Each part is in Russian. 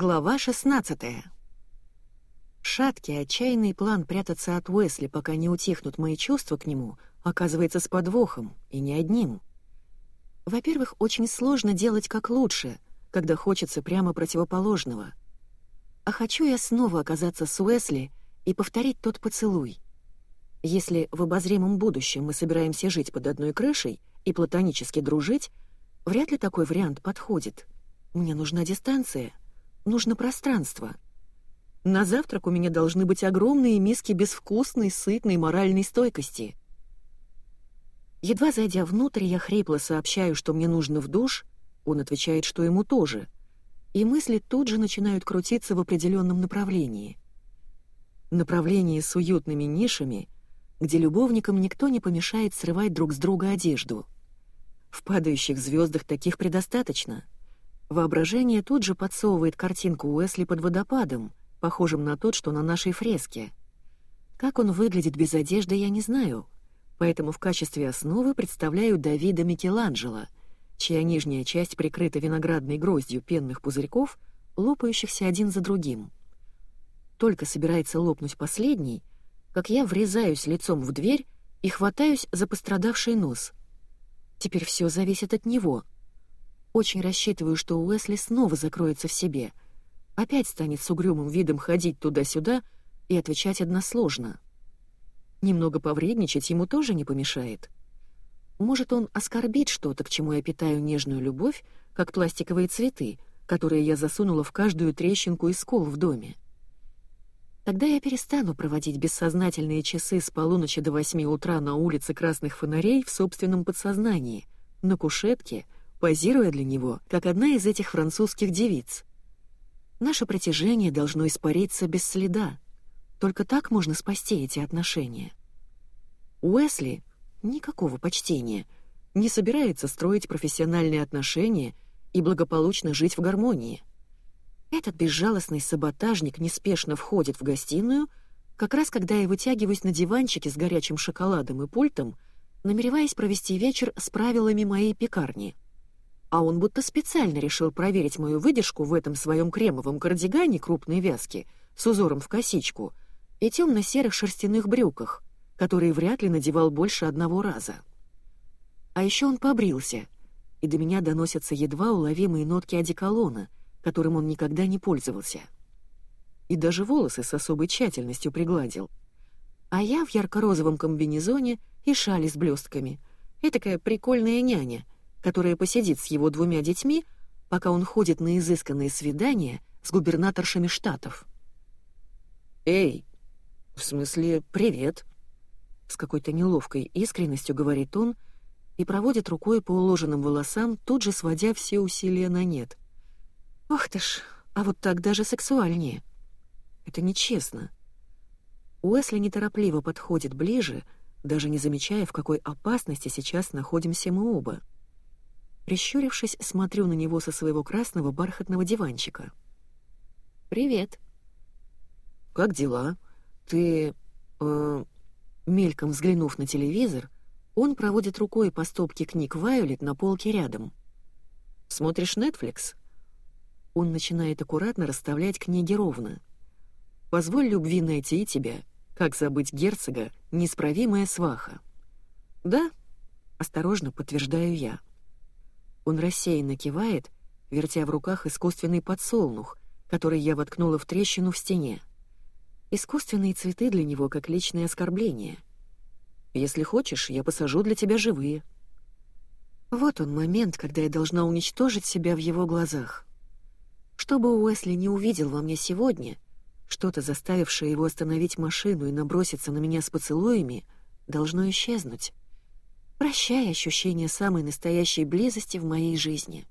Глава 16 Шаткий, отчаянный план прятаться от Уэсли, пока не утихнут мои чувства к нему, оказывается с подвохом, и не одним. Во-первых, очень сложно делать как лучше, когда хочется прямо противоположного. А хочу я снова оказаться с Уэсли и повторить тот поцелуй. Если в обозримом будущем мы собираемся жить под одной крышей и платонически дружить, вряд ли такой вариант подходит. Мне нужна дистанция, нужно пространство — на завтрак у меня должны быть огромные миски безвкусной, сытной моральной стойкости. Едва зайдя внутрь, я хрипло сообщаю, что мне нужно в душ, он отвечает, что ему тоже, и мысли тут же начинают крутиться в определенном направлении. Направлении с уютными нишами, где любовникам никто не помешает срывать друг с друга одежду. В падающих звездах таких предостаточно. Воображение тут же подсовывает картинку Уэсли под водопадом, похожим на тот, что на нашей фреске. Как он выглядит без одежды, я не знаю, поэтому в качестве основы представляю Давида Микеланджело, чья нижняя часть прикрыта виноградной гроздью пенных пузырьков, лопающихся один за другим. Только собирается лопнуть последний, как я врезаюсь лицом в дверь и хватаюсь за пострадавший нос. Теперь все зависит от него. Очень рассчитываю, что Уэсли снова закроется в себе — опять станет с угрюмым видом ходить туда-сюда и отвечать односложно. Немного повредничать ему тоже не помешает. Может, он оскорбит что-то, к чему я питаю нежную любовь, как пластиковые цветы, которые я засунула в каждую трещинку и скол в доме. Тогда я перестану проводить бессознательные часы с полуночи до восьми утра на улице красных фонарей в собственном подсознании, на кушетке, позируя для него, как одна из этих французских девиц. Наше притяжение должно испариться без следа. Только так можно спасти эти отношения. Уэсли никакого почтения, не собирается строить профессиональные отношения и благополучно жить в гармонии. Этот безжалостный саботажник неспешно входит в гостиную, как раз когда я вытягиваюсь на диванчике с горячим шоколадом и пультом, намереваясь провести вечер с правилами моей пекарни — а он будто специально решил проверить мою выдержку в этом своем кремовом кардигане крупной вязки с узором в косичку и темно-серых шерстяных брюках, которые вряд ли надевал больше одного раза. А еще он побрился, и до меня доносятся едва уловимые нотки одеколона, которым он никогда не пользовался. И даже волосы с особой тщательностью пригладил. А я в ярко-розовом комбинезоне и шали с блестками. Этакая прикольная няня — которая посидит с его двумя детьми, пока он ходит на изысканные свидания с губернаторшами штатов. «Эй, в смысле, привет!» С какой-то неловкой искренностью говорит он и проводит рукой по уложенным волосам, тут же сводя все усилия на нет. «Ох ты ж, а вот так даже сексуальнее!» «Это нечестно!» Уэсли неторопливо подходит ближе, даже не замечая, в какой опасности сейчас находимся мы оба. Прищурившись, смотрю на него со своего красного бархатного диванчика. «Привет». «Как дела? Ты...» э, Мельком взглянув на телевизор, он проводит рукой по стопке книг «Вайолет» на полке рядом. «Смотришь Netflix?» Он начинает аккуратно расставлять книги ровно. «Позволь любви найти тебя, как забыть герцога, неисправимая сваха». «Да», — осторожно подтверждаю я. Он рассеянно кивает, вертя в руках искусственный подсолнух, который я воткнула в трещину в стене. Искусственные цветы для него как личное оскорбление. Если хочешь, я посажу для тебя живые. Вот он момент, когда я должна уничтожить себя в его глазах. Чтобы Уэсли не увидел во мне сегодня, что-то, заставившее его остановить машину и наброситься на меня с поцелуями, должно исчезнуть. Прощай ощущение самой настоящей близости в моей жизни.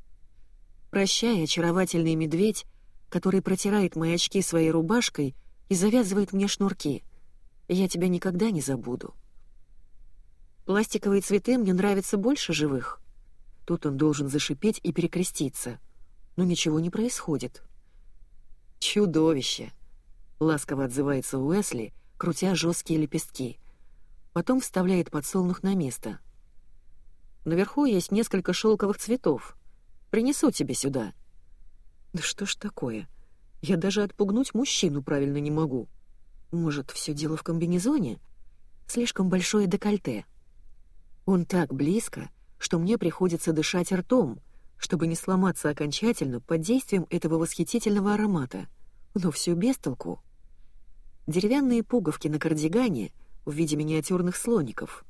Прощай, очаровательный медведь, который протирает мои очки своей рубашкой и завязывает мне шнурки. Я тебя никогда не забуду. Пластиковые цветы мне нравятся больше живых. Тут он должен зашипеть и перекреститься. Но ничего не происходит. «Чудовище!» — ласково отзывается Уэсли, крутя жесткие лепестки. Потом вставляет подсолнух на место — Наверху есть несколько шелковых цветов. Принесу тебе сюда». «Да что ж такое? Я даже отпугнуть мужчину правильно не могу. Может, все дело в комбинезоне? Слишком большое декольте. Он так близко, что мне приходится дышать ртом, чтобы не сломаться окончательно под действием этого восхитительного аромата. Но все без толку. Деревянные пуговки на кардигане в виде миниатюрных слоников.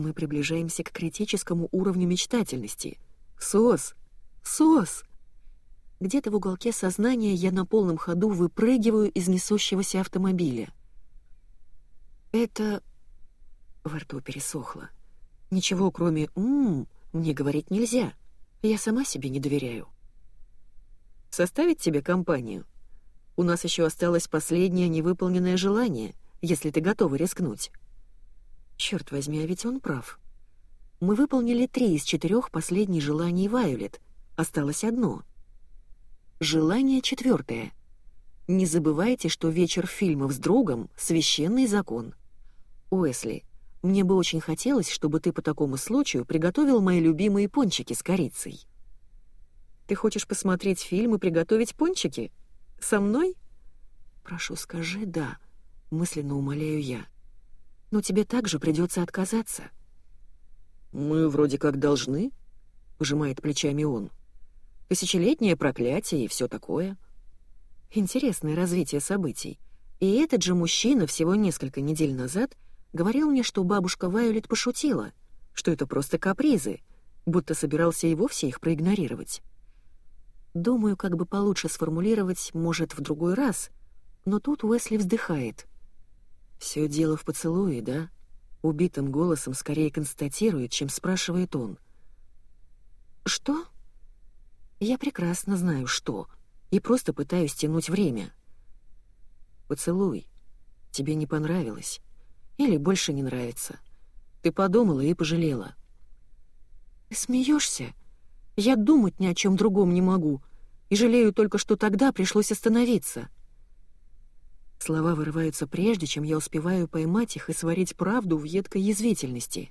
Мы приближаемся к критическому уровню мечтательности. Сос! Сос! Где-то в уголке сознания я на полном ходу выпрыгиваю из несущегося автомобиля. Это... Во рту пересохло. Ничего, кроме «ммм» мне говорить нельзя. Я сама себе не доверяю. Составить тебе компанию? У нас еще осталось последнее невыполненное желание, если ты готова рискнуть. Черт возьми, а ведь он прав. Мы выполнили три из четырех последних желаний Вайолет. Осталось одно — Желание четвертое. Не забывайте, что вечер фильмов с другом — священный закон. Уэсли, мне бы очень хотелось, чтобы ты по такому случаю приготовил мои любимые пончики с корицей. Ты хочешь посмотреть фильм и приготовить пончики? Со мной? Прошу, скажи «да», — мысленно умоляю я. Но тебе также придется отказаться. «Мы вроде как должны», — пожимает плечами он тысячелетнее проклятие и все такое. Интересное развитие событий. И этот же мужчина всего несколько недель назад говорил мне, что бабушка Вайолет пошутила, что это просто капризы, будто собирался и вовсе их проигнорировать. Думаю, как бы получше сформулировать, может, в другой раз, но тут Уэсли вздыхает. Все дело в поцелуе, да?» Убитым голосом скорее констатирует, чем спрашивает он. «Что?» Я прекрасно знаю, что, и просто пытаюсь тянуть время. Поцелуй. Тебе не понравилось. Или больше не нравится. Ты подумала и пожалела. Смеешься? Я думать ни о чем другом не могу, и жалею только, что тогда пришлось остановиться. Слова вырываются прежде, чем я успеваю поймать их и сварить правду в едкой язвительности.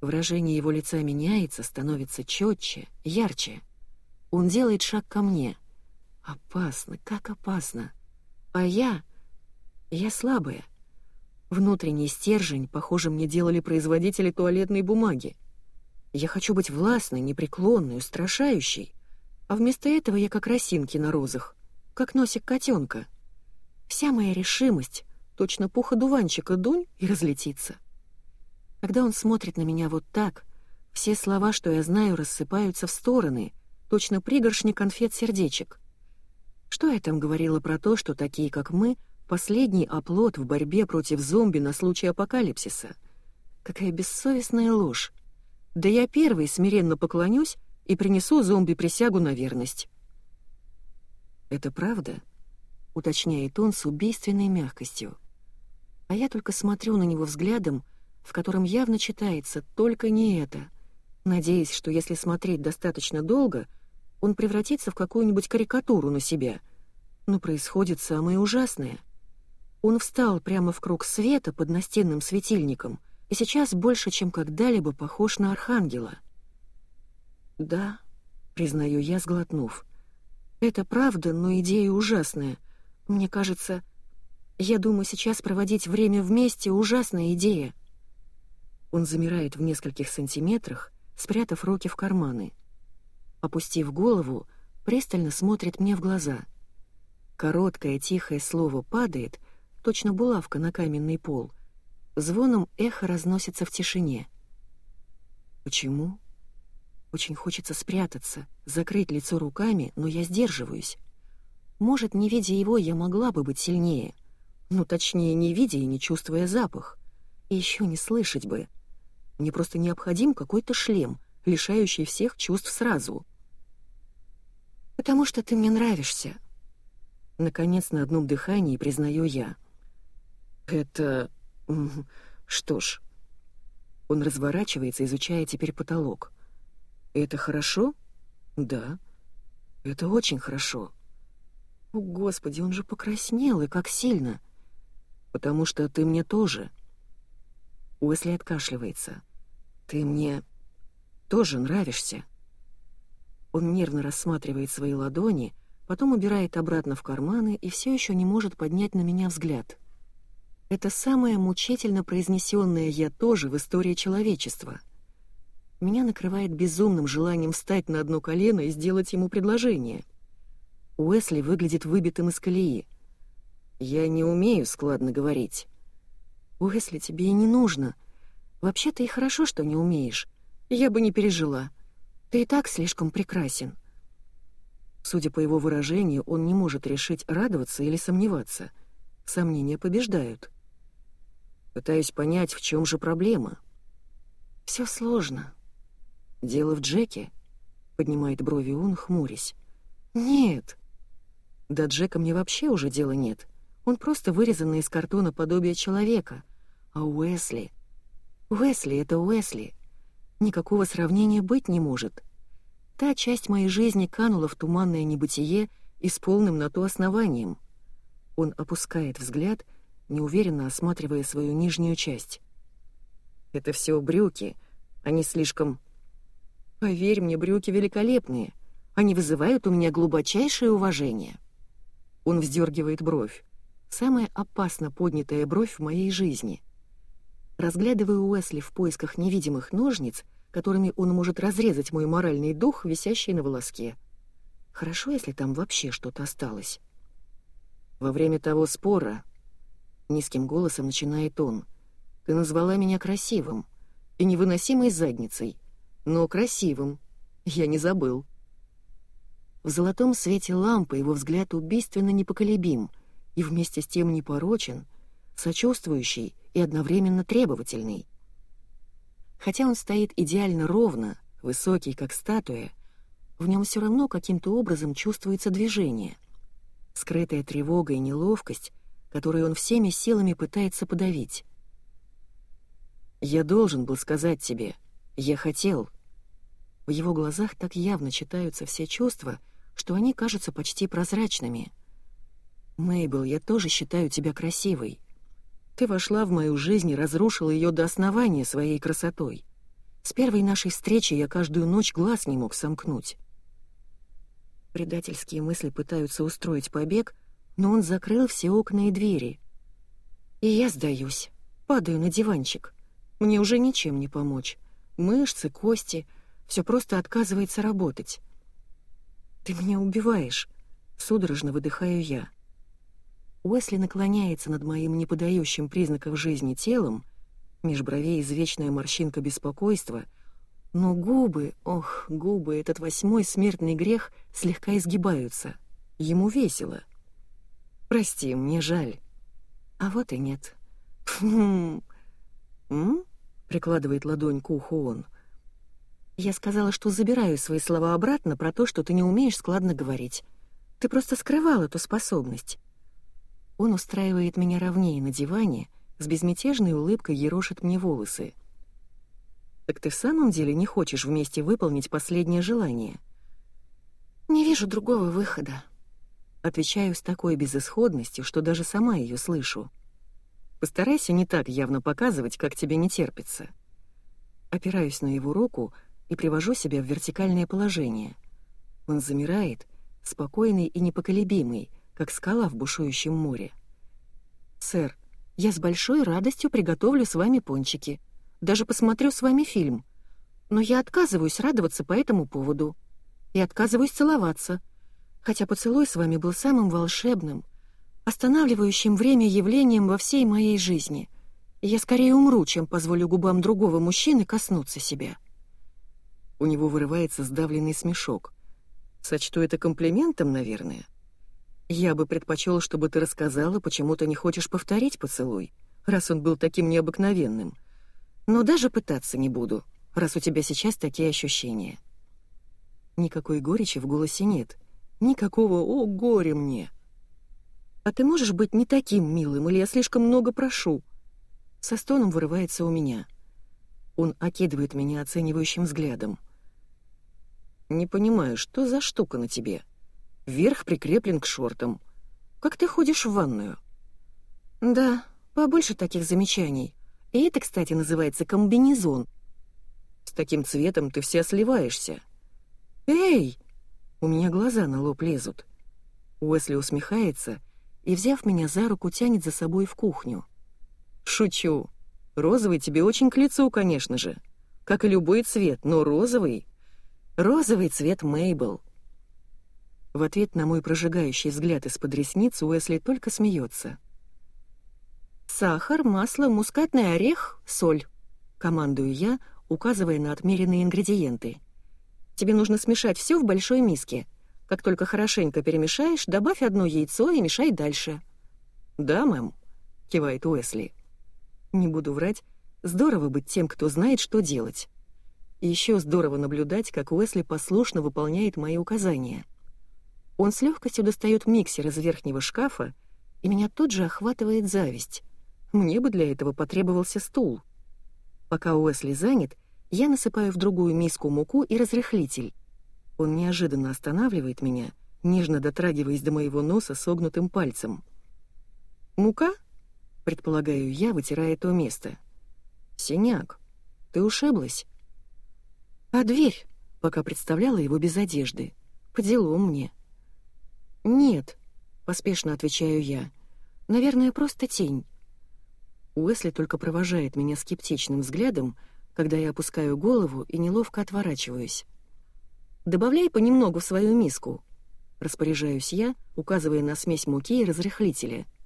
Выражение его лица меняется, становится четче, ярче. Он делает шаг ко мне. Опасно, как опасно. А я... Я слабая. Внутренний стержень, похоже, мне делали производители туалетной бумаги. Я хочу быть властной, непреклонной, устрашающей. А вместо этого я как росинки на розах, как носик котенка. Вся моя решимость, точно пуха дуванчика дунь и разлетится. Когда он смотрит на меня вот так, все слова, что я знаю, рассыпаются в стороны, точно пригоршни конфет-сердечек. Что я там говорила про то, что такие, как мы, последний оплот в борьбе против зомби на случай апокалипсиса? Какая бессовестная ложь. Да я первый смиренно поклонюсь и принесу зомби присягу на верность. «Это правда?» — уточняет он с убийственной мягкостью. А я только смотрю на него взглядом, в котором явно читается «только не это», надеясь, что если смотреть достаточно долго — он превратится в какую-нибудь карикатуру на себя. Но происходит самое ужасное. Он встал прямо в круг света под настенным светильником и сейчас больше, чем когда-либо похож на архангела. «Да», — признаю я, сглотнув, — «это правда, но идея ужасная. Мне кажется, я думаю, сейчас проводить время вместе — ужасная идея». Он замирает в нескольких сантиметрах, спрятав руки в карманы — опустив голову, пристально смотрит мне в глаза. Короткое тихое слово падает, точно булавка на каменный пол. Звоном эхо разносится в тишине. Почему? Очень хочется спрятаться, закрыть лицо руками, но я сдерживаюсь. Может, не видя его, я могла бы быть сильнее. Ну, точнее, не видя и не чувствуя запах. И еще не слышать бы. Мне просто необходим какой-то шлем, лишающий всех чувств сразу. «Потому что ты мне нравишься». Наконец, на одном дыхании признаю я. «Это... что ж...» Он разворачивается, изучая теперь потолок. «Это хорошо?» «Да. Это очень хорошо». «О, Господи, он же покраснел, и как сильно!» «Потому что ты мне тоже...» Уэсли откашливается. «Ты мне тоже нравишься». Он нервно рассматривает свои ладони, потом убирает обратно в карманы и все еще не может поднять на меня взгляд. Это самое мучительно произнесенное «я тоже» в истории человечества. Меня накрывает безумным желанием встать на одно колено и сделать ему предложение. Уэсли выглядит выбитым из колеи. Я не умею складно говорить. Уэсли, тебе и не нужно. Вообще-то и хорошо, что не умеешь. Я бы не пережила. Ты и так слишком прекрасен. Судя по его выражению, он не может решить, радоваться или сомневаться. Сомнения побеждают. Пытаюсь понять, в чем же проблема. Все сложно. Дело в Джеке, поднимает брови он, хмурясь. Нет. Да Джека мне вообще уже дела нет. Он просто вырезанный из картона подобие человека. А Уэсли... Уэсли — это Уэсли. Никакого сравнения быть не может. Та часть моей жизни канула в туманное небытие и с полным на то основанием. Он опускает взгляд, неуверенно осматривая свою нижнюю часть. «Это все брюки. Они слишком...» «Поверь мне, брюки великолепные. Они вызывают у меня глубочайшее уважение». Он вздергивает бровь. Самая опасно поднятая бровь в моей жизни. Разглядываю Уэсли в поисках невидимых ножниц, которыми он может разрезать мой моральный дух, висящий на волоске. Хорошо, если там вообще что-то осталось. Во время того спора, низким голосом начинает он, ты назвала меня красивым и невыносимой задницей, но красивым. Я не забыл. В золотом свете лампы его взгляд убийственно непоколебим и вместе с тем непорочен, сочувствующий и одновременно требовательный. Хотя он стоит идеально ровно, высокий, как статуя, в нем все равно каким-то образом чувствуется движение. Скрытая тревога и неловкость, которую он всеми силами пытается подавить. «Я должен был сказать тебе. Я хотел». В его глазах так явно читаются все чувства, что они кажутся почти прозрачными. «Мейбл, я тоже считаю тебя красивой. Ты вошла в мою жизнь и разрушила ее до основания своей красотой. С первой нашей встречи я каждую ночь глаз не мог сомкнуть. Предательские мысли пытаются устроить побег, но он закрыл все окна и двери. И я сдаюсь, падаю на диванчик. Мне уже ничем не помочь. Мышцы, кости — все просто отказывается работать. «Ты меня убиваешь», — судорожно выдыхаю я. Уэсли наклоняется над моим неподающим признаков жизни телом, меж извечная морщинка беспокойства, но губы, ох, губы, этот восьмой смертный грех слегка изгибаются. Ему весело. «Прости, мне жаль». «А вот и нет». «Хм...» «М?» — прикладывает ладонь к уху он. «Я сказала, что забираю свои слова обратно про то, что ты не умеешь складно говорить. Ты просто скрывал эту способность. Он устраивает меня ровнее на диване, с безмятежной улыбкой ерошит мне волосы. «Так ты в самом деле не хочешь вместе выполнить последнее желание?» «Не вижу другого выхода», — отвечаю с такой безысходностью, что даже сама ее слышу. «Постарайся не так явно показывать, как тебе не терпится». Опираюсь на его руку и привожу себя в вертикальное положение. Он замирает, спокойный и непоколебимый, как скала в бушующем море. «Сэр, я с большой радостью приготовлю с вами пончики. Даже посмотрю с вами фильм. Но я отказываюсь радоваться по этому поводу. И отказываюсь целоваться. Хотя поцелуй с вами был самым волшебным, останавливающим время явлением во всей моей жизни. Я скорее умру, чем позволю губам другого мужчины коснуться себя». У него вырывается сдавленный смешок. Сочту это комплиментом, наверное. Я бы предпочел, чтобы ты рассказала, почему ты не хочешь повторить поцелуй, раз он был таким необыкновенным. Но даже пытаться не буду, раз у тебя сейчас такие ощущения. Никакой горечи в голосе нет. Никакого «О, горе мне!» «А ты можешь быть не таким милым, или я слишком много прошу?» Со стоном вырывается у меня. Он окидывает меня оценивающим взглядом. «Не понимаю, что за штука на тебе?» Верх прикреплен к шортам. Как ты ходишь в ванную?» «Да, побольше таких замечаний. И это, кстати, называется комбинезон. С таким цветом ты вся сливаешься». «Эй!» У меня глаза на лоб лезут. Уэсли усмехается и, взяв меня за руку, тянет за собой в кухню. «Шучу. Розовый тебе очень к лицу, конечно же. Как и любой цвет, но розовый... Розовый цвет Мейбл». В ответ на мой прожигающий взгляд из-под ресниц Уэсли только смеется. «Сахар, масло, мускатный орех, соль», — командую я, указывая на отмеренные ингредиенты. «Тебе нужно смешать все в большой миске. Как только хорошенько перемешаешь, добавь одно яйцо и мешай дальше». «Да, мэм», — кивает Уэсли. Не буду врать, здорово быть тем, кто знает, что делать. Еще здорово наблюдать, как Уэсли послушно выполняет мои указания. Он с легкостью достает миксер из верхнего шкафа, и меня тут же охватывает зависть. Мне бы для этого потребовался стул. Пока Уэсли занят, я насыпаю в другую миску муку и разрыхлитель. Он неожиданно останавливает меня, нежно дотрагиваясь до моего носа согнутым пальцем. «Мука?» — предполагаю я, вытирая то место. «Синяк, ты ушиблась?» «А дверь?» — пока представляла его без одежды. «По делу мне». «Нет», — поспешно отвечаю я. «Наверное, просто тень». Уэсли только провожает меня скептичным взглядом, когда я опускаю голову и неловко отворачиваюсь. «Добавляй понемногу в свою миску», — распоряжаюсь я, указывая на смесь муки и разрыхлителя —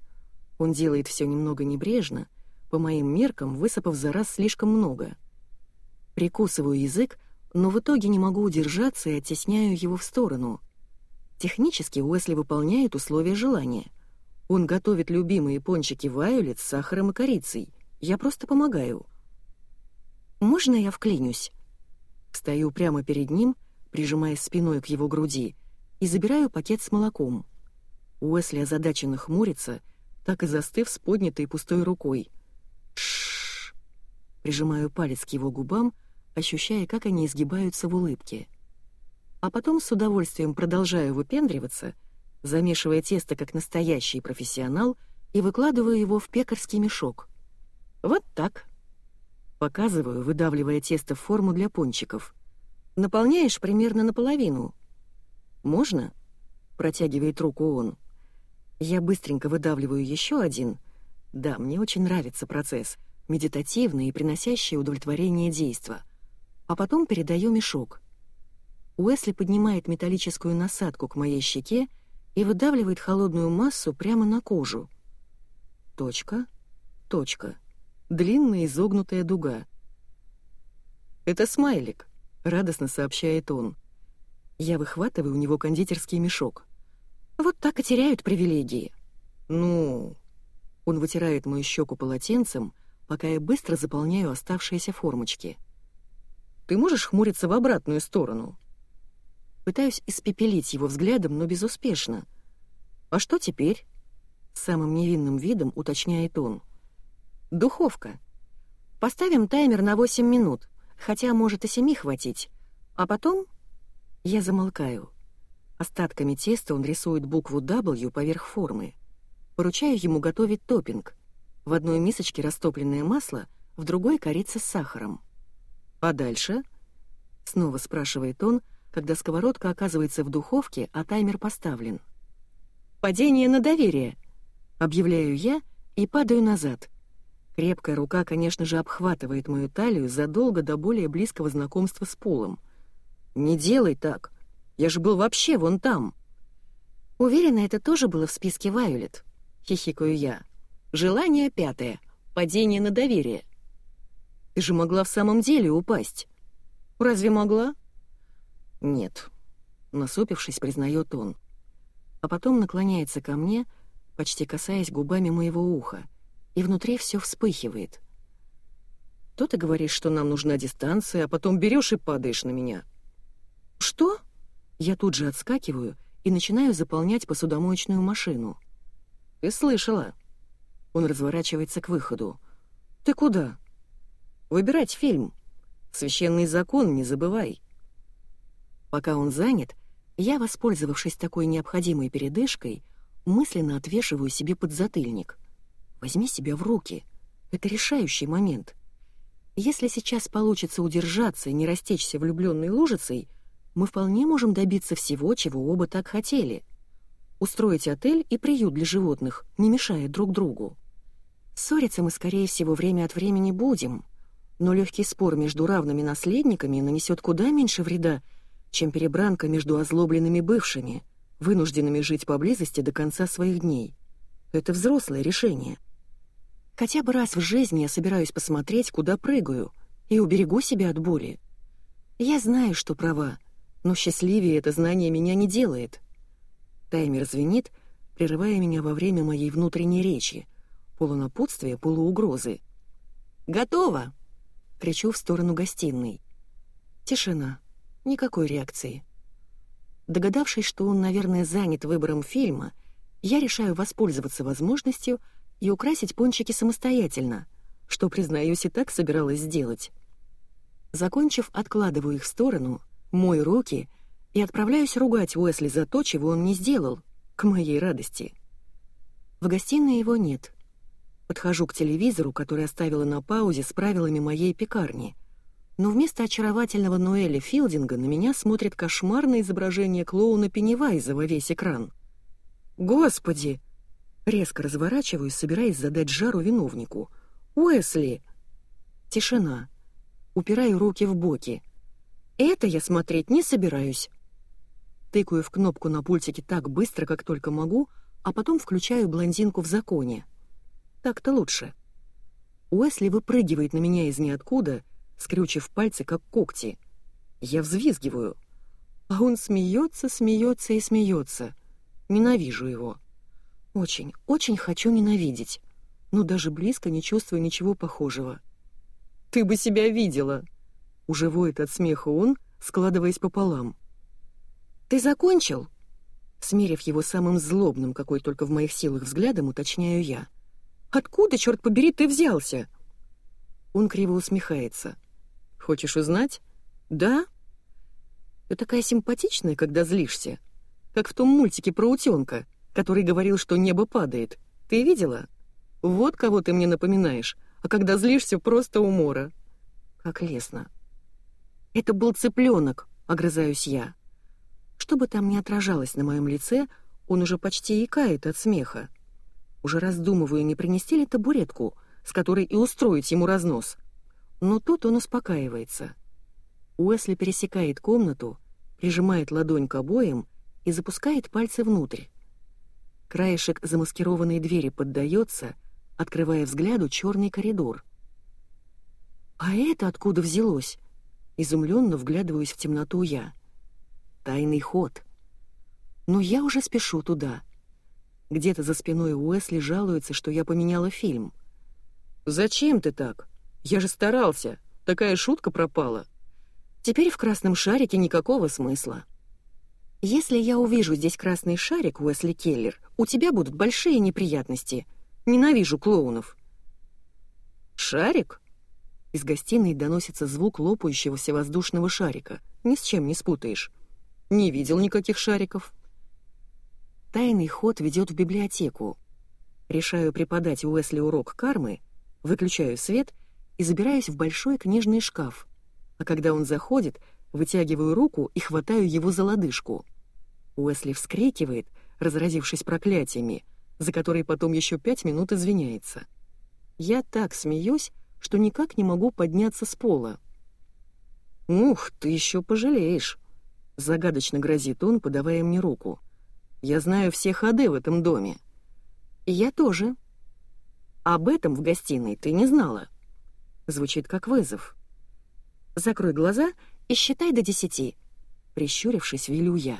он делает все немного небрежно, по моим меркам высыпав за раз слишком много. Прикусываю язык, но в итоге не могу удержаться и оттесняю его в сторону. Технически Уэсли выполняет условия желания. Он готовит любимые пончики Вайолет с сахаром и корицей. Я просто помогаю. «Можно я вклинюсь?» Стою прямо перед ним, прижимая спиной к его груди, и забираю пакет с молоком. Уэсли озадаченно хмурится — так и застыв с поднятой пустой рукой. Шш. Прижимаю палец к его губам, ощущая, как они изгибаются в улыбке. А потом с удовольствием продолжаю выпендриваться, замешивая тесто как настоящий профессионал и выкладываю его в пекарский мешок. Вот так. Показываю, выдавливая тесто в форму для пончиков. Наполняешь примерно наполовину. «Можно?» — протягивает руку он. Я быстренько выдавливаю еще один. Да, мне очень нравится процесс, медитативный и приносящий удовлетворение действа. А потом передаю мешок. Уэсли поднимает металлическую насадку к моей щеке и выдавливает холодную массу прямо на кожу. Точка, точка, длинная изогнутая дуга. «Это смайлик», — радостно сообщает он. Я выхватываю у него кондитерский мешок. Вот так и теряют привилегии. Ну, он вытирает мою щеку полотенцем, пока я быстро заполняю оставшиеся формочки. Ты можешь хмуриться в обратную сторону? Пытаюсь испепелить его взглядом, но безуспешно. А что теперь? Самым невинным видом уточняет он. Духовка. Поставим таймер на 8 минут, хотя может и семи хватить. А потом я замолкаю. Остатками теста он рисует букву W поверх формы. Поручаю ему готовить топпинг. В одной мисочке растопленное масло, в другой корица с сахаром. «А дальше?» — снова спрашивает он, когда сковородка оказывается в духовке, а таймер поставлен. «Падение на доверие!» — объявляю я и падаю назад. Крепкая рука, конечно же, обхватывает мою талию задолго до более близкого знакомства с полом. «Не делай так!» Я же был вообще вон там». «Уверена, это тоже было в списке Вайолет», — хихикаю я. «Желание пятое. Падение на доверие». «Ты же могла в самом деле упасть». «Разве могла?» «Нет», — насупившись, признает он. А потом наклоняется ко мне, почти касаясь губами моего уха, и внутри все вспыхивает. «То ты говоришь, что нам нужна дистанция, а потом берешь и падаешь на меня». «Что?» Я тут же отскакиваю и начинаю заполнять посудомоечную машину. «Ты слышала?» Он разворачивается к выходу. «Ты куда?» «Выбирать фильм. Священный закон, не забывай». Пока он занят, я, воспользовавшись такой необходимой передышкой, мысленно отвешиваю себе подзатыльник. Возьми себя в руки. Это решающий момент. Если сейчас получится удержаться и не растечься влюбленной лужицей — мы вполне можем добиться всего, чего оба так хотели. устроить отель и приют для животных, не мешая друг другу. Ссориться мы, скорее всего, время от времени будем, но легкий спор между равными наследниками нанесет куда меньше вреда, чем перебранка между озлобленными бывшими, вынужденными жить поблизости до конца своих дней. Это взрослое решение. Хотя бы раз в жизни я собираюсь посмотреть, куда прыгаю, и уберегу себя от боли. Я знаю, что права, но счастливее это знание меня не делает. Таймер звенит, прерывая меня во время моей внутренней речи, полунапутствия, полуугрозы. «Готово!» — кричу в сторону гостиной. Тишина. Никакой реакции. Догадавшись, что он, наверное, занят выбором фильма, я решаю воспользоваться возможностью и украсить пончики самостоятельно, что, признаюсь, и так собиралась сделать. Закончив, откладываю их в сторону, мою руки и отправляюсь ругать Уэсли за то, чего он не сделал, к моей радости. В гостиной его нет. Подхожу к телевизору, который оставила на паузе с правилами моей пекарни. Но вместо очаровательного Ноэля Филдинга на меня смотрит кошмарное изображение клоуна Пеннивайза во весь экран. «Господи!» Резко разворачиваюсь, собираясь задать жару виновнику. «Уэсли!» Тишина упираю руки в боки. «Это я смотреть не собираюсь». Тыкаю в кнопку на пультике так быстро, как только могу, а потом включаю блондинку в законе. Так-то лучше. Уэсли выпрыгивает на меня из ниоткуда, скрючив пальцы, как когти. Я взвизгиваю. А он смеется, смеется и смеется. Ненавижу его. Очень, очень хочу ненавидеть, но даже близко не чувствую ничего похожего. Ты бы себя видела!» Уже воет от смеха он, складываясь пополам. «Ты закончил?» Смерив его самым злобным, какой только в моих силах взглядом, уточняю я. «Откуда, черт побери, ты взялся?» Он криво усмехается. «Хочешь узнать?» «Да?» «Ты такая симпатичная, когда злишься. Как в том мультике про утенка, который говорил, что небо падает. Ты видела? Вот кого ты мне напоминаешь а когда злишься, просто умора. Как лестно. Это был цыпленок, огрызаюсь я. Что бы там ни отражалось на моем лице, он уже почти икает от смеха. Уже раздумываю, не принести ли табуретку, с которой и устроить ему разнос. Но тут он успокаивается. Уэсли пересекает комнату, прижимает ладонь к обоим и запускает пальцы внутрь. Краешек замаскированной двери поддается, открывая взгляду черный коридор. «А это откуда взялось?» Изумленно вглядываюсь в темноту я. «Тайный ход». Но я уже спешу туда. Где-то за спиной Уэсли жалуется, что я поменяла фильм. «Зачем ты так? Я же старался. Такая шутка пропала. Теперь в красном шарике никакого смысла». «Если я увижу здесь красный шарик, Уэсли Келлер, у тебя будут большие неприятности», Ненавижу клоунов». «Шарик?» Из гостиной доносится звук лопающегося воздушного шарика. Ни с чем не спутаешь. Не видел никаких шариков. Тайный ход ведет в библиотеку. Решаю преподать Уэсли урок кармы, выключаю свет и забираюсь в большой книжный шкаф. А когда он заходит, вытягиваю руку и хватаю его за лодыжку. Уэсли вскрикивает, разразившись проклятиями, за который потом еще пять минут извиняется. Я так смеюсь, что никак не могу подняться с пола. «Ух, ты еще пожалеешь!» — загадочно грозит он, подавая мне руку. «Я знаю все ходы в этом доме». «Я тоже». «Об этом в гостиной ты не знала». Звучит как вызов. «Закрой глаза и считай до десяти», — прищурившись, велю я.